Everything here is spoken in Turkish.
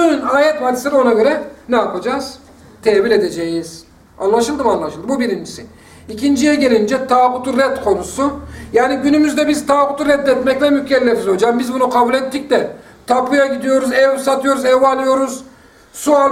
bütün ayet hadisleri ona göre ne yapacağız? Tevil edeceğiz. Anlaşıldı mı anlaşıldı? Bu birincisi. İkinciye gelince tağutu red konusu. Yani günümüzde biz tağutu reddetmekle mükellefiz hocam. Biz bunu kabul ettik de tapuya gidiyoruz, ev satıyoruz, ev alıyoruz. Su al